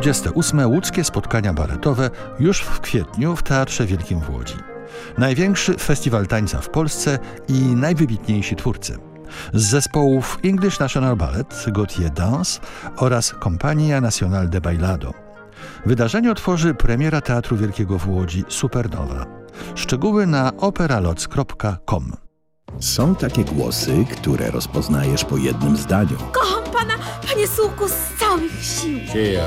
28. łódzkie spotkania baletowe już w kwietniu w Teatrze Wielkim w Łodzi. Największy festiwal tańca w Polsce i najwybitniejsi twórcy. Z zespołów English National Ballet, Gautier Dance oraz Compagnia Nacional de Bailado. Wydarzenie otworzy premiera Teatru Wielkiego w Łodzi Supernowa. Szczegóły na operaloc.com. Są takie głosy, które rozpoznajesz po jednym zdaniu. Kocham pana, panie Sułku, z całych sił. Dzieja.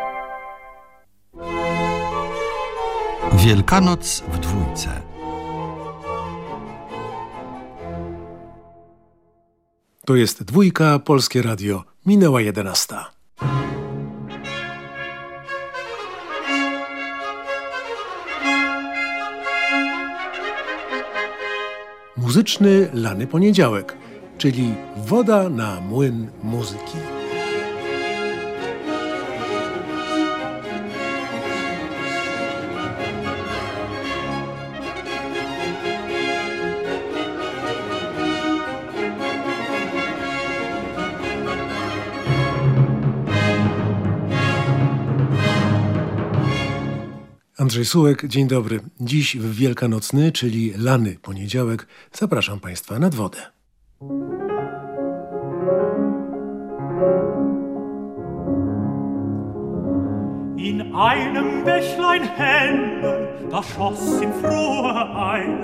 Wielkanoc w dwójce. To jest dwójka, Polskie Radio. Minęła jedenasta. Muzyczny lany poniedziałek, czyli woda na młyn muzyki. Andrzej Sułek, dzień dobry. Dziś w Wielkanocny, czyli lany poniedziałek, zapraszam Państwa nad wodę. In einem Bächlein helle, da schoss in froher Eil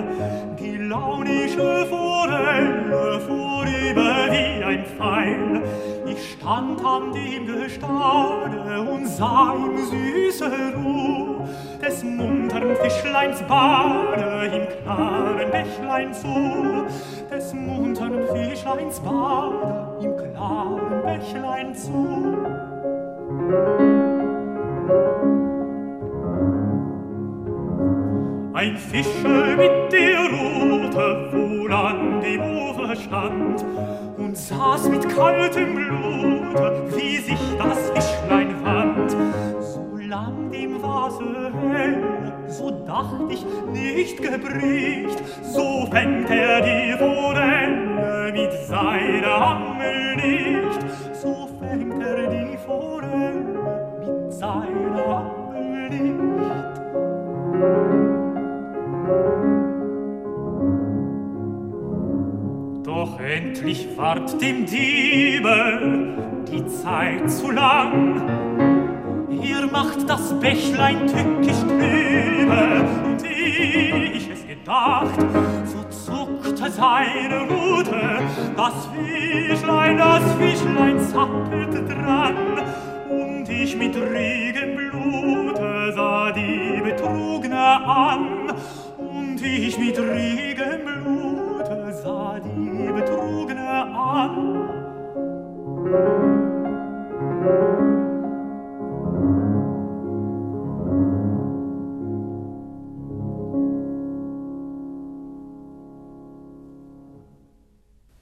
die launische Forelle vorüber wie ein Pfeil. Ich stand an dem Gestade und sah ihm süße Ruh des muntern Fischleins Bade im klaren Bächlein zu, des muntern Fischleins Bade im klaren Bächlein zu. Ein Fischer mit der Rute wohl an dem Ufer stand und saß mit kaltem Blute, wie sich das Fischlein fand. So lang dem Wasser hell, so dacht ich nicht gebricht, so fängt er die Forelle mit seiner Angel nicht, endlich ward dem Diebe die Zeit zu lang. Er macht das Bächlein tückisch trübe, und ich es gedacht, so zuckte seine Rute, das Fischlein, das Fischlein zappelte dran, und ich mit regem Blute sah die Betrugne an, und ich mit regem Blute sah die betrugne an.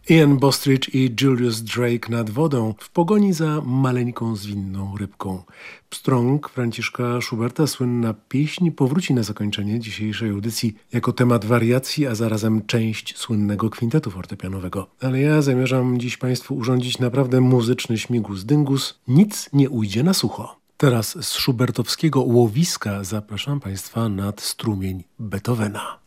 Ian Bostridge i Julius Drake nad wodą w pogoni za maleńką zwinną rybką. Pstrąg Franciszka Schuberta, słynna pieśń, powróci na zakończenie dzisiejszej audycji jako temat wariacji, a zarazem część słynnego kwintetu fortepianowego. Ale ja zamierzam dziś Państwu urządzić naprawdę muzyczny śmigus-dyngus. Nic nie ujdzie na sucho. Teraz z schubertowskiego łowiska zapraszam Państwa nad strumień Beethovena.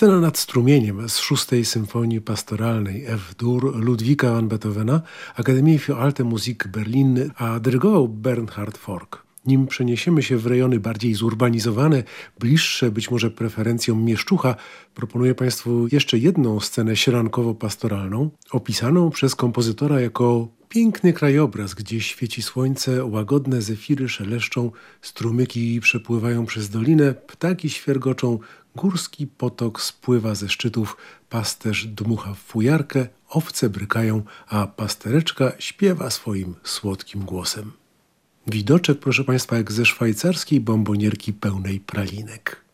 Scena nad strumieniem z szóstej symfonii pastoralnej F-dur Ludwika van Beethovena Akademii für Alte Musik Berlin, a dyrygował Bernhard Fork. Nim przeniesiemy się w rejony bardziej zurbanizowane, bliższe być może preferencjom mieszczucha, proponuję Państwu jeszcze jedną scenę sierankowo-pastoralną, opisaną przez kompozytora jako piękny krajobraz, gdzie świeci słońce, łagodne zefiry szeleszczą, strumyki przepływają przez dolinę, ptaki świergoczą, górski potok spływa ze szczytów, pasterz dmucha w fujarkę, owce brykają, a pastereczka śpiewa swoim słodkim głosem. Widoczek, proszę Państwa, jak ze szwajcarskiej bombonierki pełnej pralinek.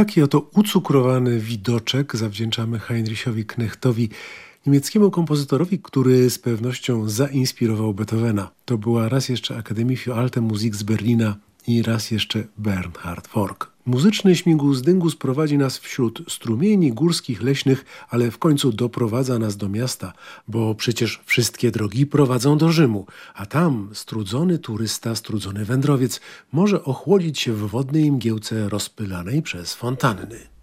Taki oto ucukrowany widoczek zawdzięczamy Heinrichowi Knechtowi, niemieckiemu kompozytorowi, który z pewnością zainspirował Beethovena. To była raz jeszcze Akademii für Alte Musik z Berlina i raz jeszcze Bernhard Fork. Muzyczny śmigus dyngus prowadzi nas wśród strumieni górskich, leśnych, ale w końcu doprowadza nas do miasta, bo przecież wszystkie drogi prowadzą do Rzymu, a tam strudzony turysta, strudzony wędrowiec może ochłodzić się w wodnej mgiełce rozpylanej przez fontanny.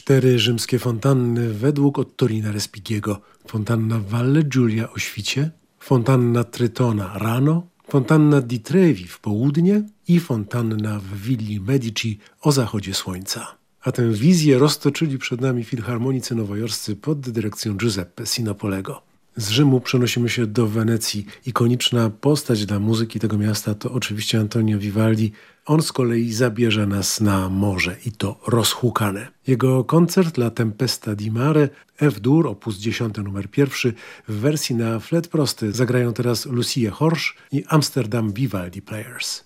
Cztery rzymskie fontanny według Ottorina Respigiego. Fontanna Valle Giulia o świcie, fontanna Trytona rano, fontanna di Trevi w południe i fontanna w Willi Medici o zachodzie słońca. A tę wizję roztoczyli przed nami filharmonicy nowojorscy pod dyrekcją Giuseppe Sinopolego. Z Rzymu przenosimy się do Wenecji. Ikoniczna postać dla muzyki tego miasta to oczywiście Antonio Vivaldi. On z kolei zabierze nas na morze i to rozhukane. Jego koncert La Tempesta di Mare, F-dur, opus 10 numer 1 w wersji na flet prosty zagrają teraz Lucia Horsch i Amsterdam Vivaldi Players.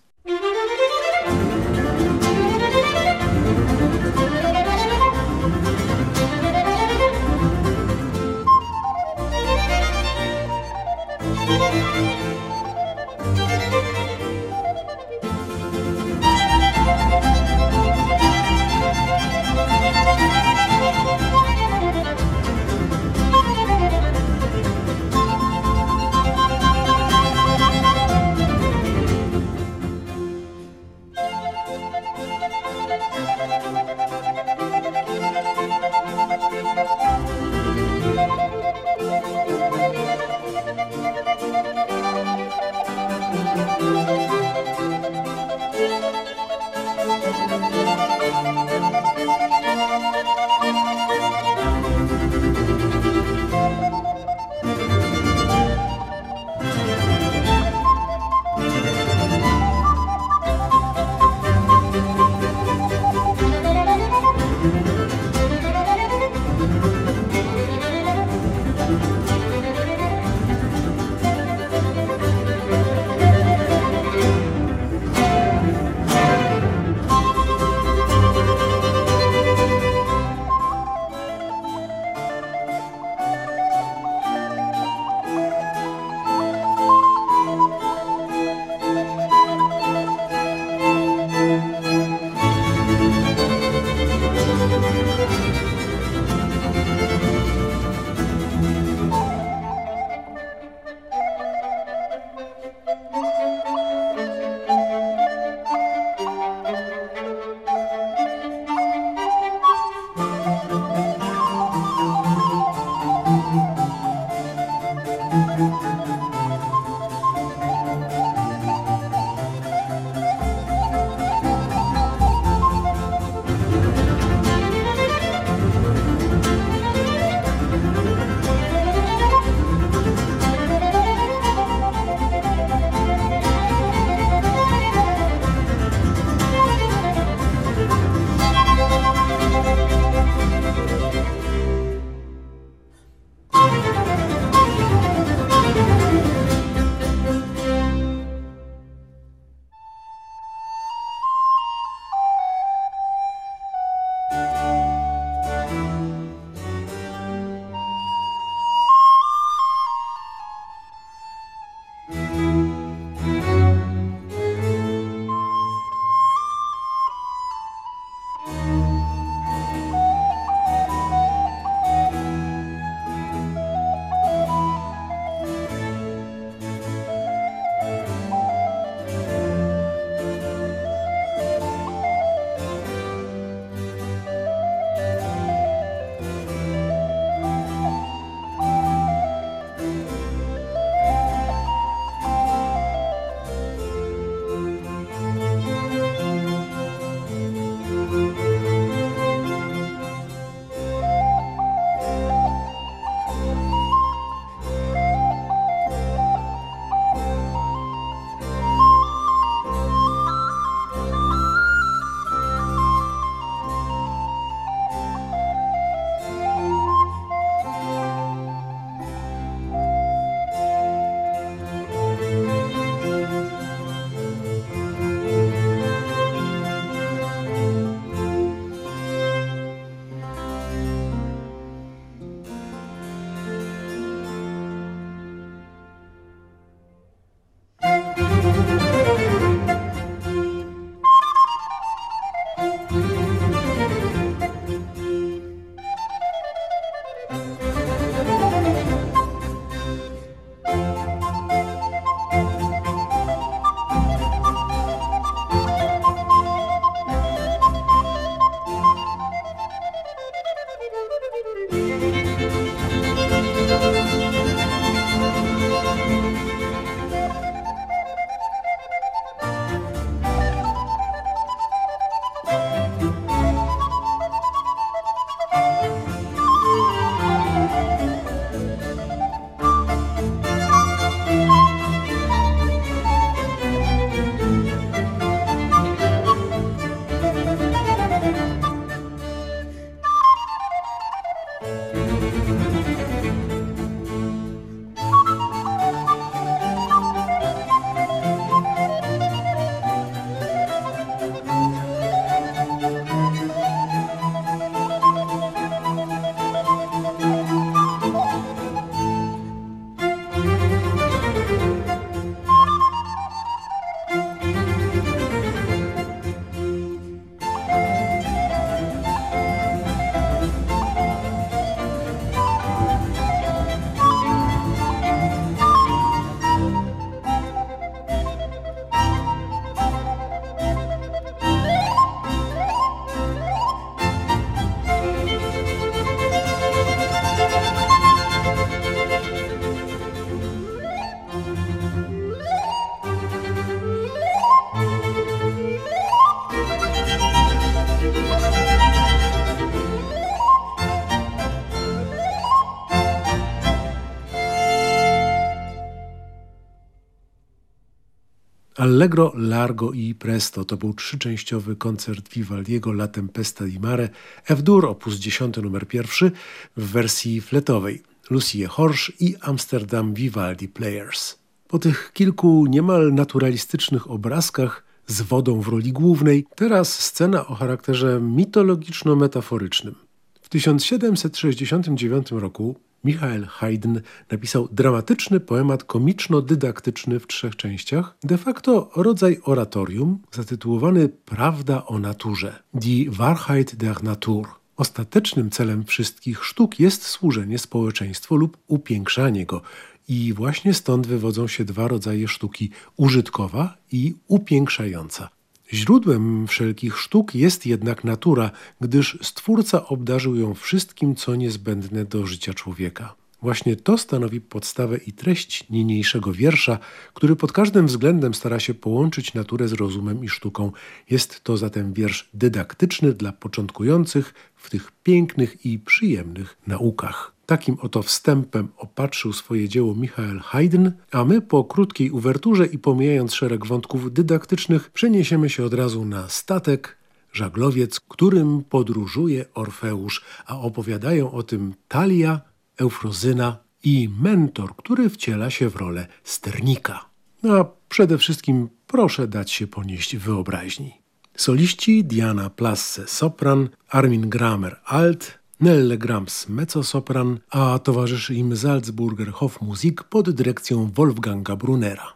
Allegro, Largo i Presto to był trzyczęściowy koncert Vivaldiego La Tempesta di Mare F-dur op. 10 nr 1 w wersji fletowej Lucie Horsch i Amsterdam Vivaldi Players. Po tych kilku niemal naturalistycznych obrazkach z wodą w roli głównej, teraz scena o charakterze mitologiczno-metaforycznym. W 1769 roku Michael Haydn napisał dramatyczny poemat komiczno-dydaktyczny w trzech częściach, de facto rodzaj oratorium zatytułowany Prawda o naturze, Die Wahrheit der Natur. Ostatecznym celem wszystkich sztuk jest służenie społeczeństwu lub upiększanie go. I właśnie stąd wywodzą się dwa rodzaje sztuki: użytkowa i upiększająca. Źródłem wszelkich sztuk jest jednak natura, gdyż Stwórca obdarzył ją wszystkim, co niezbędne do życia człowieka. Właśnie to stanowi podstawę i treść niniejszego wiersza, który pod każdym względem stara się połączyć naturę z rozumem i sztuką. Jest to zatem wiersz dydaktyczny dla początkujących w tych pięknych i przyjemnych naukach. Takim oto wstępem opatrzył swoje dzieło Michael Haydn, a my po krótkiej uwerturze i pomijając szereg wątków dydaktycznych przeniesiemy się od razu na statek, żaglowiec, którym podróżuje Orfeusz, a opowiadają o tym Talia, Eufrozyna i mentor, który wciela się w rolę sternika. No a przede wszystkim proszę dać się ponieść wyobraźni. Soliści Diana Plasse sopran, Armin Gramer alt, Nelle Grams mezzosopran, a towarzyszy im Salzburger Hofmusik pod dyrekcją Wolfganga Brunera.